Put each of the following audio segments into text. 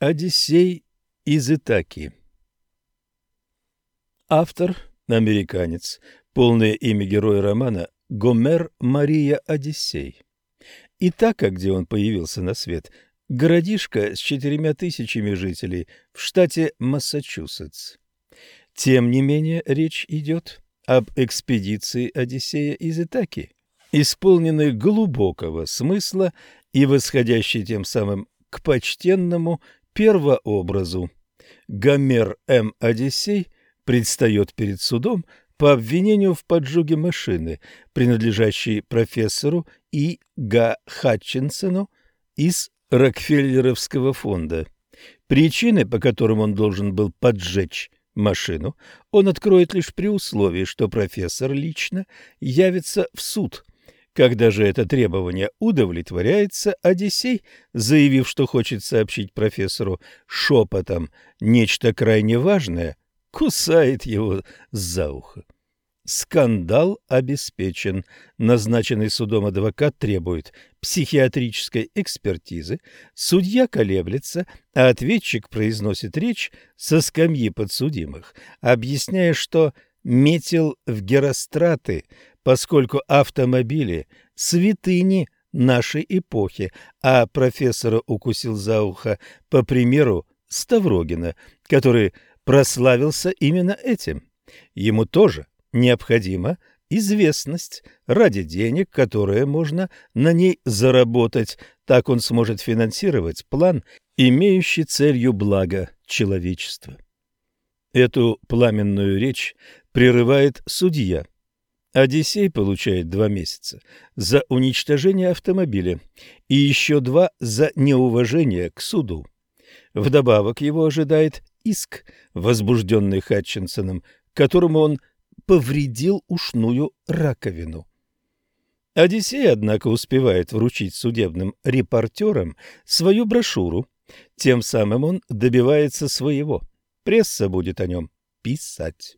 Одиссей из Итаки Автор – американец. Полное имя героя романа – Гомер Мария Одиссей. Итака, где он появился на свет, городишко с четырьмя тысячами жителей в штате Массачусетс. Тем не менее, речь идет об экспедиции Одиссея из Итаки, исполненной глубокого смысла и восходящей тем самым к почтенному первообразу. Гомер М. Одиссей предстает перед судом по обвинению в поджоге машины, принадлежащей профессору И. Г. Хатчинсону из Рокфеллеровского фонда. Причины, по которым он должен был поджечь машину, он откроет лишь при условии, что профессор лично явится в суд. Когда же это требование удовлетворяется, Одиссей, заявив, что хочет сообщить профессору шепотом нечто крайне важное, кусает его за ухо. Скандал обеспечен. Назначенный судом адвокат требует психиатрической экспертизы. Судья колеблется, а ответчик произносит речь со скамьи подсудимых, объясняя, что метил в Геростраты, поскольку автомобили – святыни нашей эпохи, а профессора укусил за ухо по примеру Ставрогина, который прославился именно этим. Ему тоже необходима известность ради денег, которые можно на ней заработать. Так он сможет финансировать план, имеющий целью благо человечества. Эту пламенную речь прерывает судья. Одиссей получает два месяца за уничтожение автомобиля и еще два за неуважение к суду. Вдобавок его ожидает иск, возбужденный Хатчинсоном, которому он повредил ушную раковину. Одиссей, однако, успевает вручить судебным репортерам свою брошюру. Тем самым он добивается своего. Пресса будет о нем писать.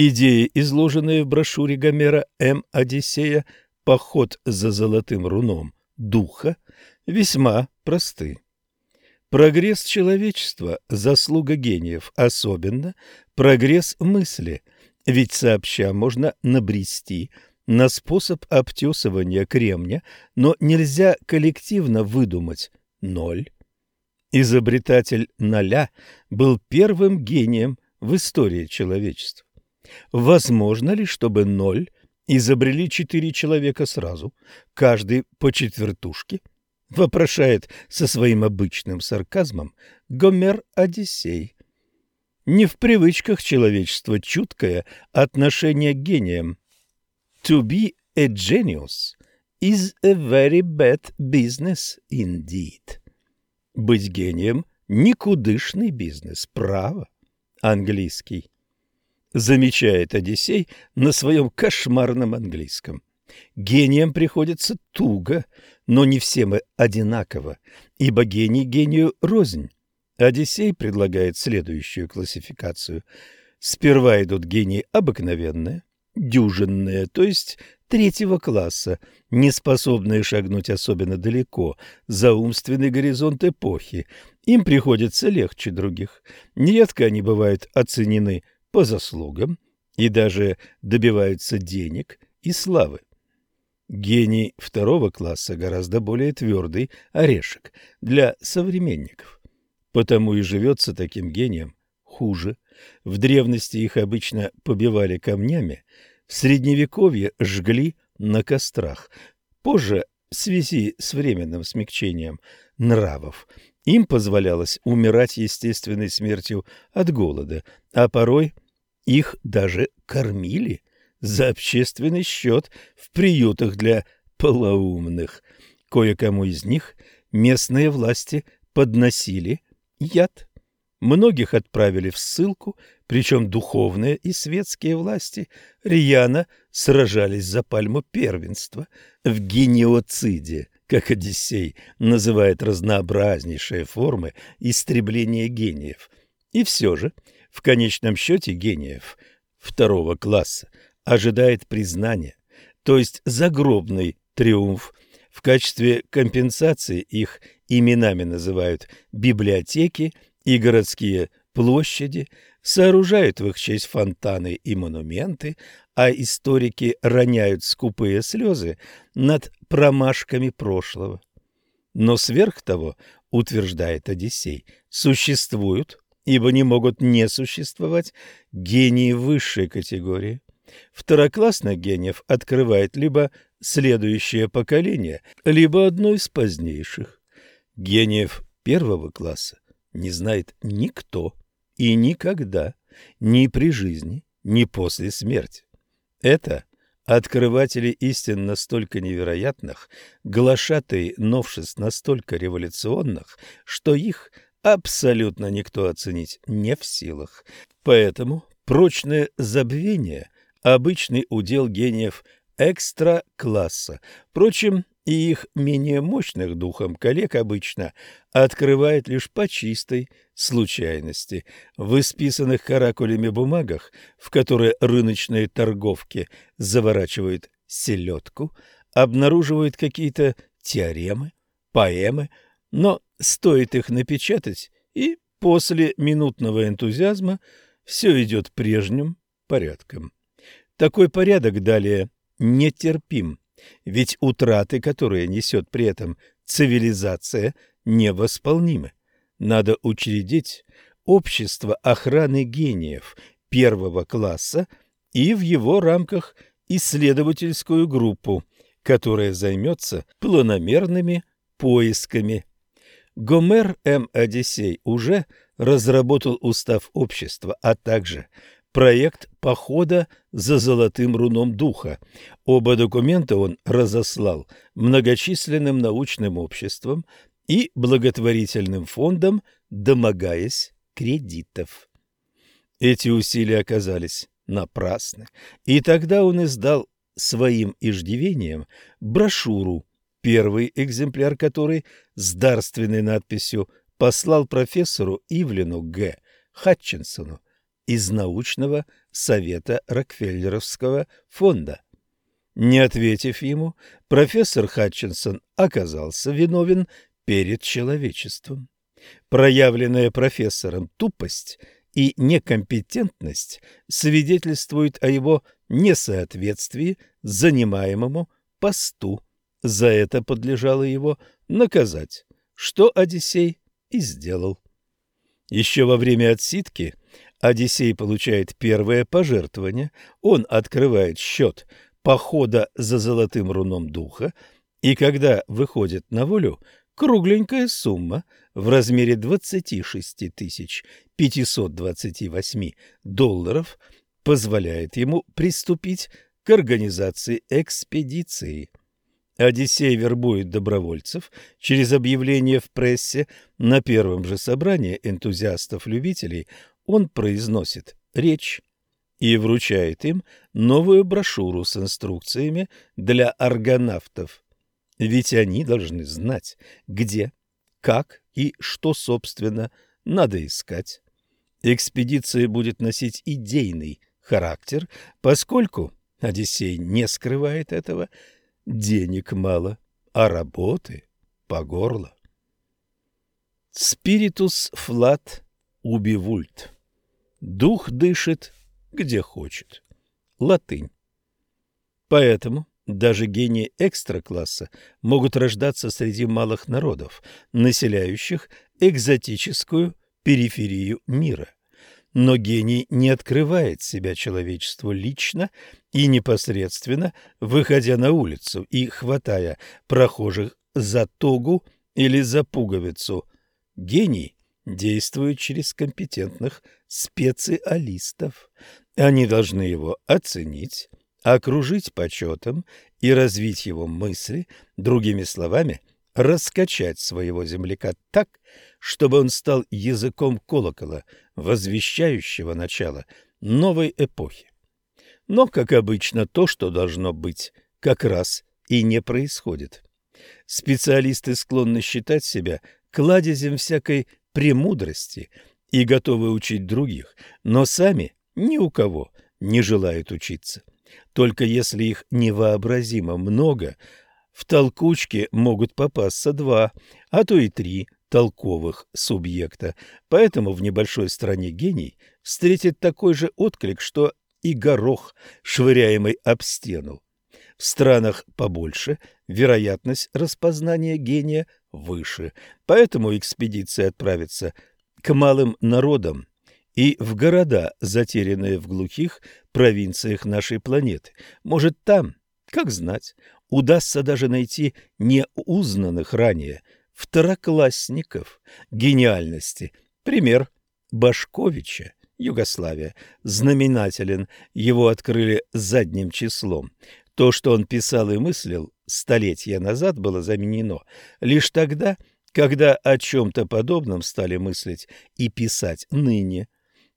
Идеи, изложенные в брошюре Гомера М. Одиссея «Поход за золотым руном духа», весьма просты. Прогресс человечества – заслуга гениев, особенно прогресс мысли, ведь сообща можно набрести на способ обтесывания кремня, но нельзя коллективно выдумать ноль. Изобретатель ноля был первым гением в истории человечества. Возможно ли, чтобы ноль изобрели четыре человека сразу, каждый по четвертушке – вопрошает со своим обычным сарказмом Гомер Одиссей. Не в привычках человечества чуткое отношение к гениям. To be a genius is a very bad business indeed. Быть гением – никудышный бизнес, право. Английский. Замечает Одиссей на своем кошмарном английском. Гениям приходится туго, но не все мы одинаково, ибо гений гению рознь. Одиссей предлагает следующую классификацию. Сперва идут гении обыкновенные, дюжинные, то есть третьего класса, не способные шагнуть особенно далеко за умственный горизонт эпохи. Им приходится легче других. Нередко они бывают оценены по заслугам и даже добиваются денег и славы. Гений второго класса гораздо более твердый орешек для современников. Потому и живется таким гением хуже. В древности их обычно побивали камнями, в средневековье жгли на кострах. Позже, в связи с временным смягчением нравов, им позволялось умирать естественной смертью от голода, а порой их даже кормили за общественный счет в приютах для полоумных. Кое-кому из них местные власти подносили яд. Многих отправили в ссылку, причем духовные и светские власти рьяно сражались за пальму первенства в гениоциде, как Одиссей называет разнообразнейшие формы истребления гениев. И все же, в конечном счете гениев второго класса ожидает признания, то есть загробный триумф, В качестве компенсации их именами называют библиотеки и городские площади, сооружают в их честь фонтаны и монументы, а историки роняют скупые слезы над промашками прошлого. Но сверх того, утверждает Одиссей, существуют, ибо не могут не существовать, гении высшей категории. Второклассных гениев открывает либо следующее поколение, либо одно из позднейших. Гениев первого класса не знает никто и никогда, ни при жизни, ни после смерти. Это открыватели истин настолько невероятных, глашатые новшеств настолько революционных, что их абсолютно никто оценить не в силах. Поэтому прочное забвение – обычный удел гениев экстра-класса. Впрочем, и их менее мощных духом коллег обычно открывает лишь по чистой случайности. В исписанных каракулями бумагах, в которые рыночные торговки заворачивают селедку, обнаруживают какие-то теоремы, поэмы, но стоит их напечатать, и после минутного энтузиазма все идет прежним порядком. Такой порядок далее нетерпим. Ведь утраты, которые несет при этом цивилизация, невосполнимы. Надо учредить общество охраны гениев первого класса и в его рамках исследовательскую группу, которая займется планомерными поисками. Гомер М. Одиссей уже разработал устав общества, а также проект похода за золотым руном духа. Оба документа он разослал многочисленным научным обществам и благотворительным фондам, домогаясь кредитов. Эти усилия оказались напрасны, и тогда он издал своим иждивением брошюру, первый экземпляр которой с дарственной надписью послал профессору Ивлину Г. Хатчинсону из научного совета Рокфеллеровского фонда. Не ответив ему, профессор Хатчинсон оказался виновен перед человечеством. Проявленная профессором тупость и некомпетентность свидетельствуют о его несоответствии занимаемому посту. За это подлежало его наказать, что Одиссей и сделал. Еще во время отсидки Одиссей получает первое пожертвование, он открывает счет похода за золотым руном духа, и когда выходит на волю, кругленькая сумма в размере 26 528 долларов позволяет ему приступить к организации экспедиции. Одиссей вербует добровольцев через объявление в прессе. На первом же собрании энтузиастов-любителей он произносит речь и вручает им новую брошюру с инструкциями для аргонавтов. Ведь они должны знать, где, как и что, собственно, надо искать. Экспедиция будет носить идейный характер, поскольку, Одиссей не скрывает этого, денег мало, а работы по горло. Спиритус флат убивульт. Дух дышит, где хочет. Латынь. Поэтому даже гении экстракласса могут рождаться среди малых народов, населяющих экзотическую периферию мира. Но гений не открывает себя человечеству лично и непосредственно, выходя на улицу и хватая прохожих за тогу или за пуговицу. Гений действует через компетентных специалистов. Они должны его оценить, окружить почетом и развить его мысли, другими словами, раскачать своего земляка так, чтобы он стал языком колокола, возвещающего начало новой эпохи. Но, как обычно, то, что должно быть, как раз и не происходит. Специалисты склонны считать себя кладезем всякой премудрости и готовы учить других, но сами ни у кого не желают учиться. Только если их невообразимо много, в толкучке могут попасться два, а то и три толковых субъекта. Поэтому в небольшой стране гений встретит такой же отклик, что и горох, швыряемый об стену. В странах побольше вероятность распознания гения выше, поэтому экспедиция отправится к малым народам и в города, затерянные в глухих провинциях нашей планеты. Может, там, как знать, удастся даже найти неузнанных ранее второклассников гениальности. Пример Башковича. Югославия, знаменателен, его открыли задним числом. То, что он писал и мыслил столетия назад, было заменено лишь тогда, когда о чем-то подобном стали мыслить и писать ныне.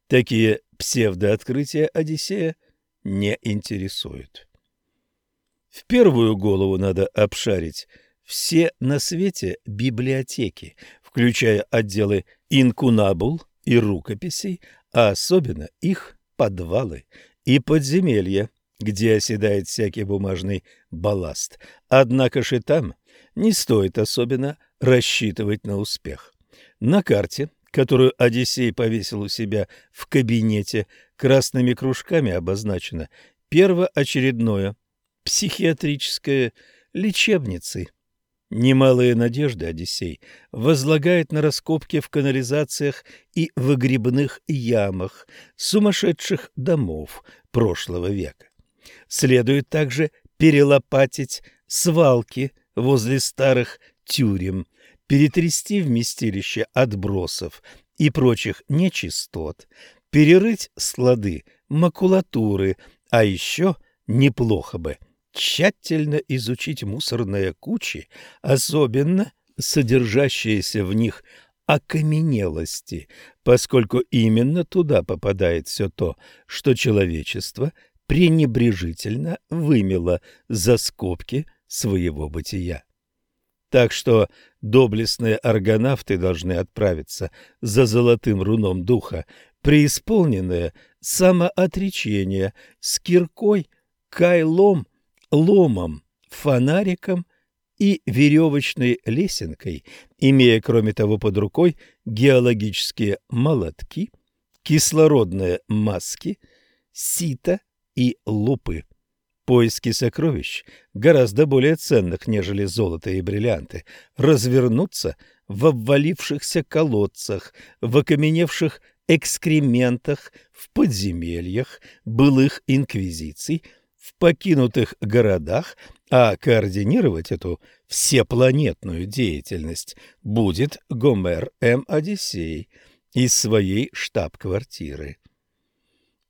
Такие псевдооткрытия Одиссея не интересуют. В первую голову надо обшарить все на свете библиотеки, включая отделы инкунабул и рукописей, а особенно их подвалы и подземелья, где оседает всякий бумажный балласт. Однако же там не стоит особенно рассчитывать на успех. На карте, которую Одиссей повесил у себя в кабинете, красными кружками обозначено первоочередное психиатрическое лечебницы. Немалые надежды Одиссей возлагает на раскопки в канализациях и выгребных ямах сумасшедших домов прошлого века. Следует также перелопатить свалки возле старых тюрем, перетрясти вместилище отбросов и прочих нечистот, перерыть склады макулатуры, а еще неплохо бы – тщательно изучить мусорные кучи, особенно содержащиеся в них окаменелости, поскольку именно туда попадает все то, что человечество пренебрежительно вымело за скобки своего бытия. Так что доблестные аргонавты должны отправиться за золотым руном духа, преисполненные самоотречения с киркой, кайлом ломом, фонариком и веревочной лесенкой, имея, кроме того, под рукой геологические молотки, кислородные маски, сито и лупы. Поиски сокровищ, гораздо более ценных, нежели золото и бриллианты, развернутся в обвалившихся колодцах, в окаменевших экскрементах, в подземельях былых инквизиций – в покинутых городах, а координировать эту всепланетную деятельность будет Гомер М. Одиссей из своей штаб-квартиры.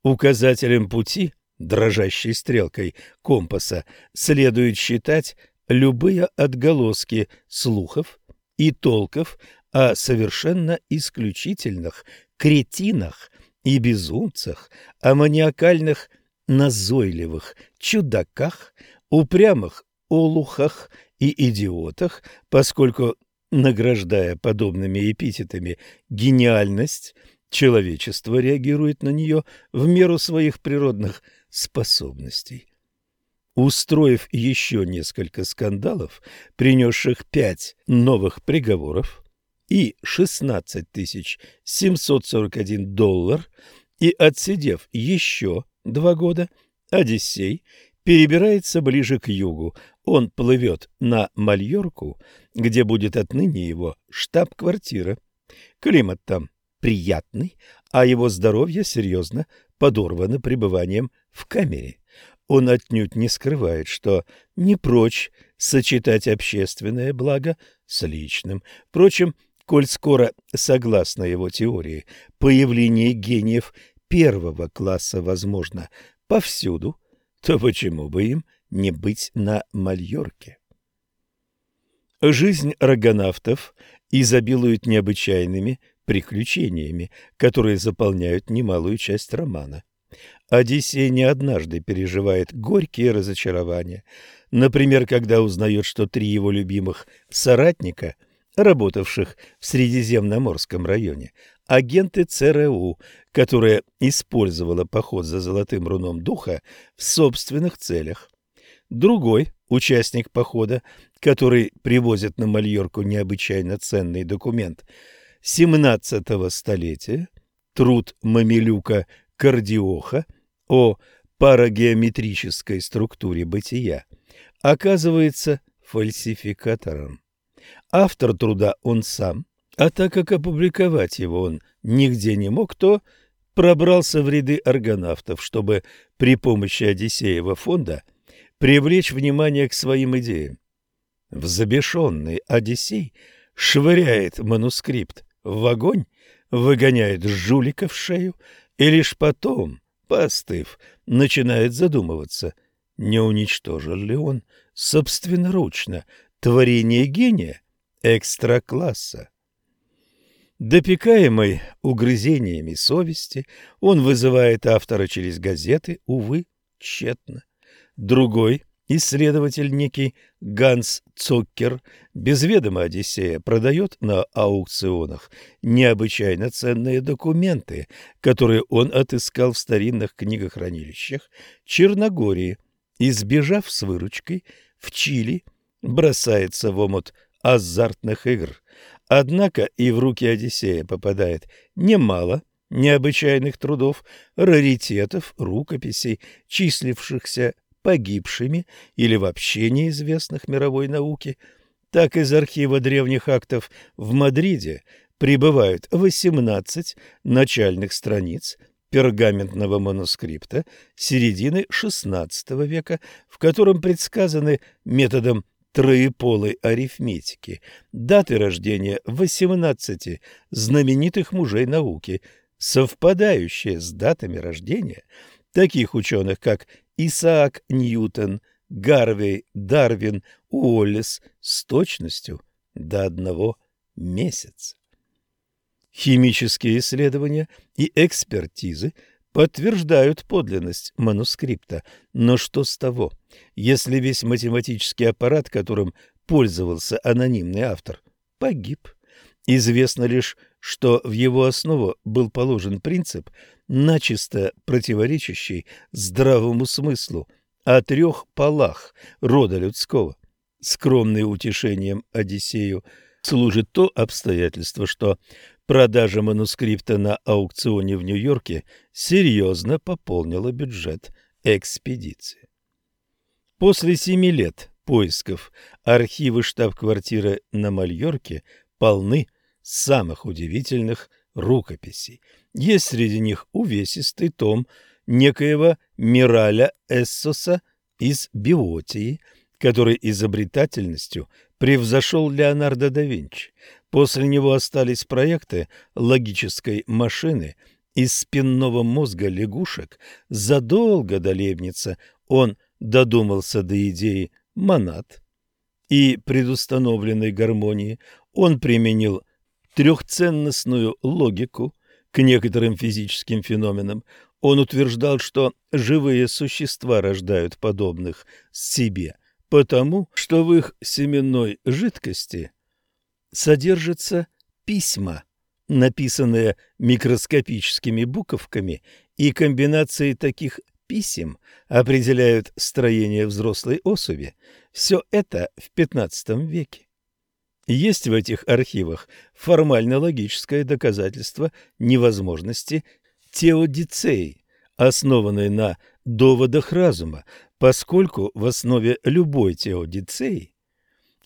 Указателем пути, дрожащей стрелкой компаса, следует считать любые отголоски слухов и толков о совершенно исключительных кретинах и безумцах, о маниакальных назойливых чудаках, упрямых олухах и идиотах, поскольку, награждая подобными эпитетами гениальность, человечество реагирует на нее в меру своих природных способностей. Устроив еще несколько скандалов, принесших пять новых приговоров и 16 741 доллар, и отсидев еще два года, Одиссей перебирается ближе к югу. Он плывет на Мальорку, где будет отныне его штаб-квартира. Климат там приятный, а его здоровье серьезно подорвано пребыванием в камере. Он отнюдь не скрывает, что не прочь сочетать общественное благо с личным. Впрочем, коль скоро, согласно его теории, появление гениев первого класса возможно повсюду, то почему бы им не быть на Мальорке? Жизнь рогонавтов изобилует необычайными приключениями, которые заполняют немалую часть романа. Одиссей не однажды переживает горькие разочарования. Например, когда узнает, что три его любимых соратника, работавших в Средиземноморском районе, агенты ЦРУ, которая использовала поход за золотым руном духа в собственных целях. Другой участник похода, который привозит на Мальорку необычайно ценный документ 17 столетия, труд Мамилюка Кардиоха о парагеометрической структуре бытия, оказывается фальсификатором. Автор труда он сам, а так как опубликовать его он нигде не мог, то пробрался в ряды аргонавтов, чтобы при помощи Одиссеева фонда привлечь внимание к своим идеям. Взбешенный Одиссей швыряет манускрипт в огонь, выгоняет жулика в шею и лишь потом, поостыв, начинает задумываться, не уничтожил ли он собственноручно творение гения экстра-класса. Допекаемый угрызениями совести, он вызывает автора через газеты, увы, тщетно. Другой исследователь, некий Ганс Цуккер, без ведома Одиссея, продает на аукционах необычайно ценные документы, которые он отыскал в старинных книгохранилищах Черногории, и, сбежав с выручкой, в Чили бросается в омут азартных игр. Однако и в руки Одиссея попадает немало необычайных трудов, раритетов, рукописей, числившихся погибшими или вообще неизвестных мировой науке. Так из архива древних актов в Мадриде прибывают 18 начальных страниц пергаментного манускрипта середины XVI века, в котором предсказаны методом троеполой арифметики, даты рождения 18 знаменитых мужей науки, совпадающие с датами рождения таких ученых, как Исаак Ньютон, Гарвей, Дарвин, Уоллес с точностью до одного месяца. Химические исследования и экспертизы – подтверждают подлинность манускрипта. Но что с того, если весь математический аппарат, которым пользовался анонимный автор, погиб? Известно лишь, что в его основу был положен принцип, начисто противоречащий здравому смыслу о трех полах рода людского. Скромным утешением Одиссею служит то обстоятельство, что Продажа манускрипта на аукционе в Нью-Йорке серьезно пополнила бюджет экспедиции. После семи лет поисков архивы штаб-квартиры на Мальорке полны самых удивительных рукописей. Есть среди них увесистый том некоего Мираля Эссоса из Биотии, который изобретательностью превзошел Леонардо да Винчи. После него остались проекты логической машины из спинного мозга лягушек. Задолго до Лейбница он додумался до идеи монад и предустановленной гармонии. Он применил трехценностную логику к некоторым физическим феноменам. Он утверждал, что живые существа рождают подобных себе, потому что в их семенной жидкости – содержатся письма, написанные микроскопическими буковками, и комбинации таких писем определяют строение взрослой особи. Все это в XV веке. Есть в этих архивах формально-логическое доказательство невозможности теодицеи, основанной на доводах разума, поскольку в основе любой теодицеи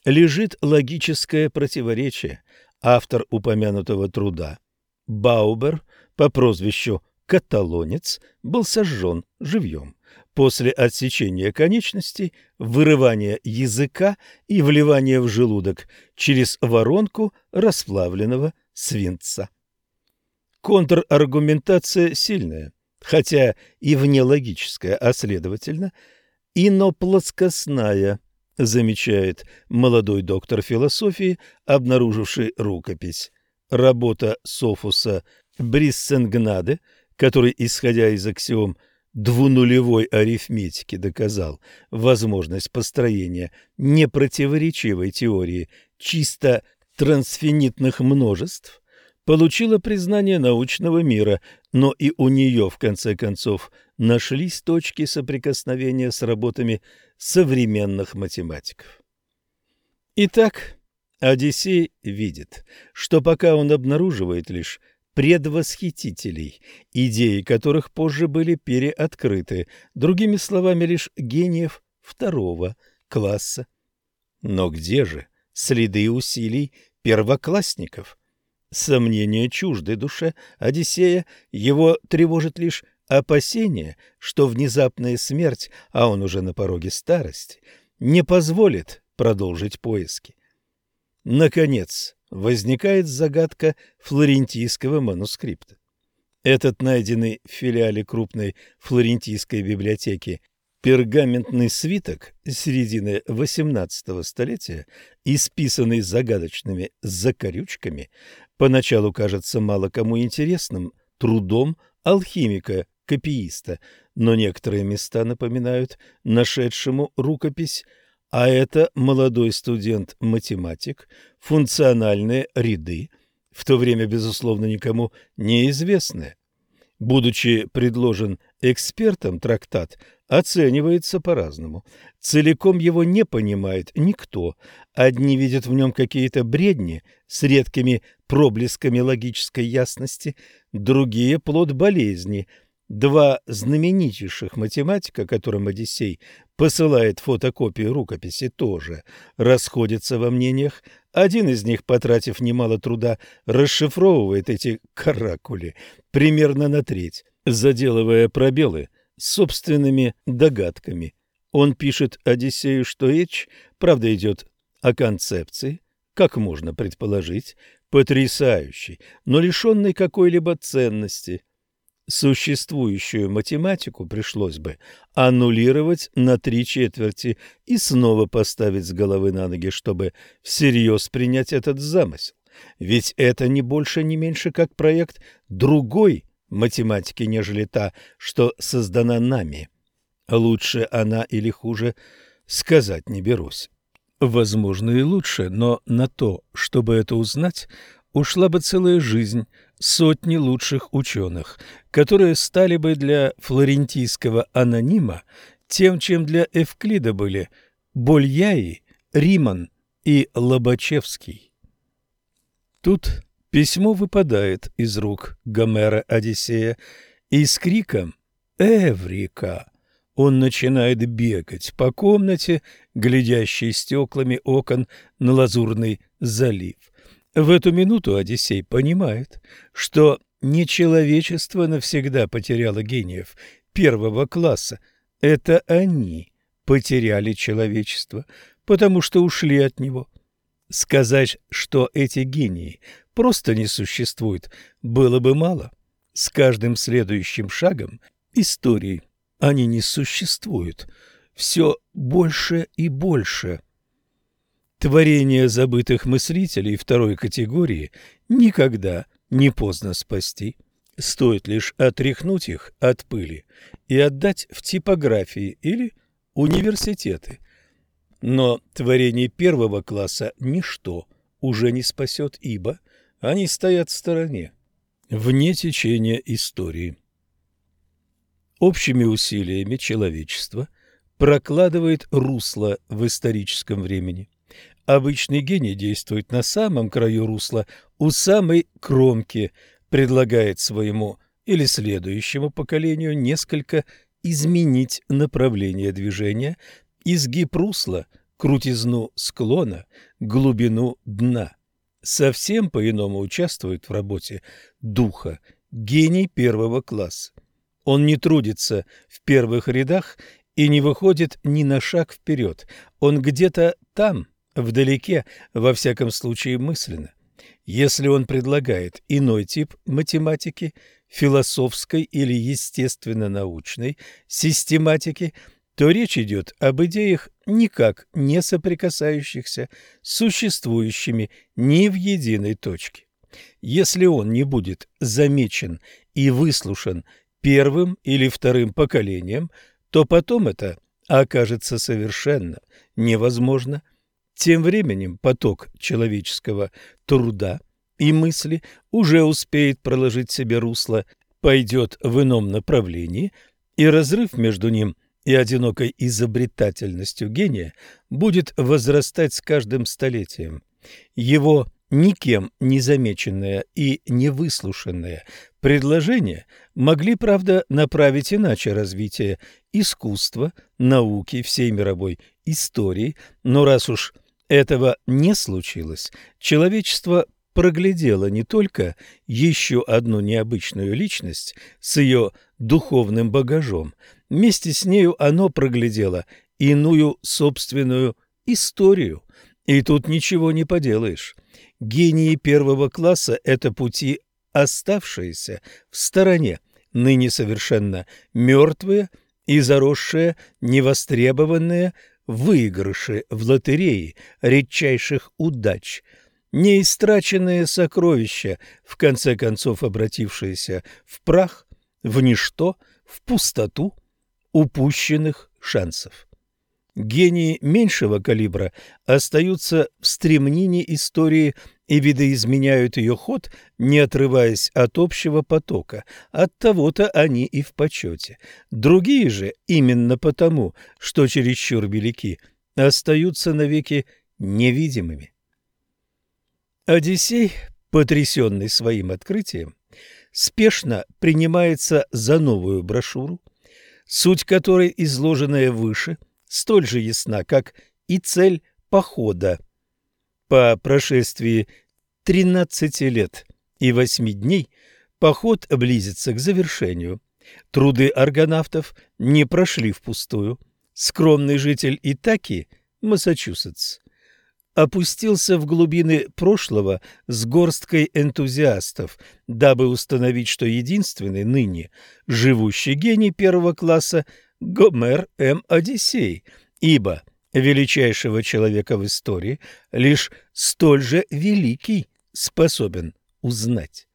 лежит логическое противоречие. Автор упомянутого труда, Баубер, по прозвищу Каталонец, был сожжен живьем. После отсечения конечностей, вырывания языка и вливания в желудок через воронку расплавленного свинца. Контраргументация сильная, хотя и внелогическая, а следовательно, иноплоскостная замечает молодой доктор философии, обнаруживший рукопись. Работа Софуса Бриссенгнаде, который, исходя из аксиом двунулевой арифметики, доказал возможность построения непротиворечивой теории чисто трансфинитных множеств, получила признание научного мира, но и у нее, в конце концов, нашлись точки соприкосновения с работами современных математиков. Итак, Одиссей видит, что пока он обнаруживает лишь предвосхитителей, идеи которых позже были переоткрыты, другими словами, лишь гениев второго класса. Но где же следы усилий первоклассников? Сомнения чужды душе Одиссея, его тревожит лишь опасение, что внезапная смерть, а он уже на пороге старости, не позволит продолжить поиски. Наконец, возникает загадка флорентийского манускрипта. Этот найденный в филиале крупной флорентийской библиотеки пергаментный свиток середины XVIII столетия, исписанный загадочными закорючками, поначалу кажется мало кому интересным трудом алхимика-копииста, но некоторые места напоминают нашедшему рукопись, а это молодой студент-математик, функциональные ряды, в то время, безусловно, никому неизвестные. Будучи предложен экспертам, трактат оценивается по-разному. Целиком его не понимает никто. Одни видят в нем какие-то бредни с редкими проблесками логической ясности, другие – плод болезни. Два знаменитейших математика, которым Одиссей посылает фотокопию рукописи, тоже расходятся во мнениях. Один из них, потратив немало труда, расшифровывает эти каракули примерно на треть, заделывая пробелы собственными догадками. Он пишет Одиссею, что речь, правда, идет о концепции, как можно предположить, потрясающей, но лишенной какой-либо ценности. Существующую математику пришлось бы аннулировать на три четверти и снова поставить с головы на ноги, чтобы всерьез принять этот замысел. Ведь это не больше, не меньше, как проект другой математики, нежели та, что создана нами. Лучше она или хуже, сказать не берусь. Возможно и лучше, но на то, чтобы это узнать, ушла бы целая жизнь сотни лучших ученых, которые стали бы для флорентийского анонима тем, чем для Эвклида были Больяи, Риман и Лобачевский. Тут Письмо выпадает из рук Гомера Одиссея, и с криком «Эврика!» он начинает бегать по комнате, глядящей стеклами окон на лазурный залив. В эту минуту Одиссей понимает, что не человечество навсегда потеряло гениев первого класса, это они потеряли человечество, потому что ушли от него. Сказать, что эти гении просто не существуют, было бы мало. С каждым следующим шагом истории они не существуют. Все больше и больше. Творения забытых мыслителей второй категории никогда не поздно спасти. Стоит лишь отряхнуть их от пыли и отдать в типографии или университеты – но творений первого класса ничто уже не спасет, ибо они стоят в стороне, вне течения истории. Общими усилиями человечество прокладывает русло в историческом времени. Обычный гений действует на самом краю русла, у самой кромки, предлагает своему или следующему поколению несколько изменить направление движения, изгиб русла, крутизну склона, глубину дна. Совсем по-иному участвует в работе духа гений первого класса. Он не трудится в первых рядах и не выходит ни на шаг вперед. Он где-то там, вдалеке, во всяком случае мысленно. Если он предлагает иной тип математики, философской или естественно-научной систематики – то речь идет об идеях, никак не соприкасающихся с существующими ни в единой точке. Если он не будет замечен и выслушан первым или вторым поколением, то потом это окажется совершенно невозможно. Тем временем поток человеческого труда и мысли уже успеет проложить себе русло пойдет в ином направлении, и разрыв между ним и одинокой изобретательностью гения будет возрастать с каждым столетием. Его никем не замеченное и не выслушанное предложения могли, правда, направить иначе развитие искусства, науки, всей мировой истории, но раз уж этого не случилось, человечество проглядело не только еще одну необычную личность с ее духовным багажом, вместе с нею оно проглядело иную собственную историю. И тут ничего не поделаешь. Гении первого класса – это пути оставшиеся в стороне, ныне совершенно мертвые и заросшие, невостребованные выигрыши в лотерее редчайших удач, неистраченные сокровища, в конце концов обратившиеся в прах, в ничто, в пустоту упущенных шансов. Гении меньшего калибра остаются в стремнине истории и видоизменяют ее ход, не отрываясь от общего потока. От того-то они и в почете. Другие же, именно потому, что чересчур велики, остаются навеки невидимыми. Одиссей, потрясенный своим открытием, спешно принимается за новую брошюру, суть которой, изложенная выше, столь же ясна, как и цель похода. По прошествии 13 лет и 8 дней поход близится к завершению. Труды аргонавтов не прошли впустую. Скромный житель Итаки, Массачусетс, опустился в глубины прошлого с горсткой энтузиастов, дабы установить, что единственный ныне живущий гений первого класса – Гомер М. Одиссей, ибо – величайшего человека в истории, лишь столь же великий способен узнать.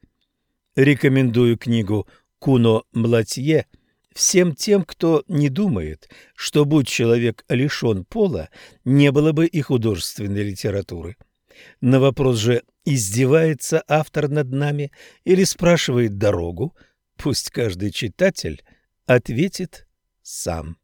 Рекомендую книгу Куно Млатье всем тем, кто не думает, что, будь человек лишен пола, не было бы и художественной литературы. На вопрос же, издевается автор над нами или спрашивает дорогу, пусть каждый читатель ответит сам.